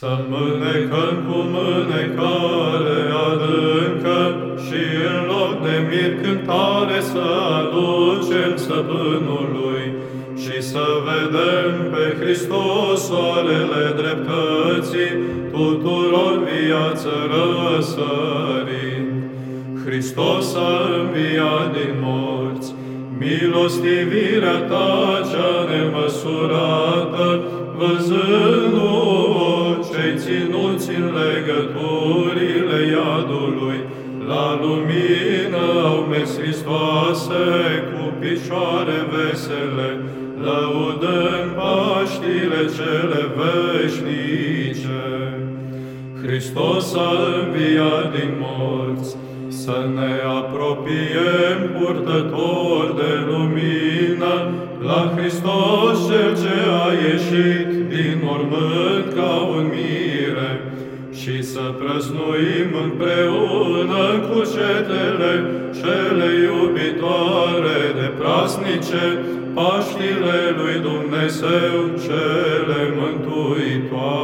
Să mânecăm cu mânecare adâncă și în loc de mir cântare să aducem stăpânului și să vedem pe Hristos soarele dreptății tuturor viață răsărind. Hristos a înviat din morți, milostivirea ta cea nemăsurată, văzându-o cei ținuți în legăturile iadului, la lumină au mers Hristoase cu picioare vesele, lăudând Paștile cele veșnice. Hristos a înviat din morți, să ne apropiem purtător de lumină, la Hristos Cel ce a ieșit din mormânt ca un mire, și să prăznuim împreună cu cetele cele iubitoare de prasnice, Paștile lui Dumnezeu cele mântuitoare.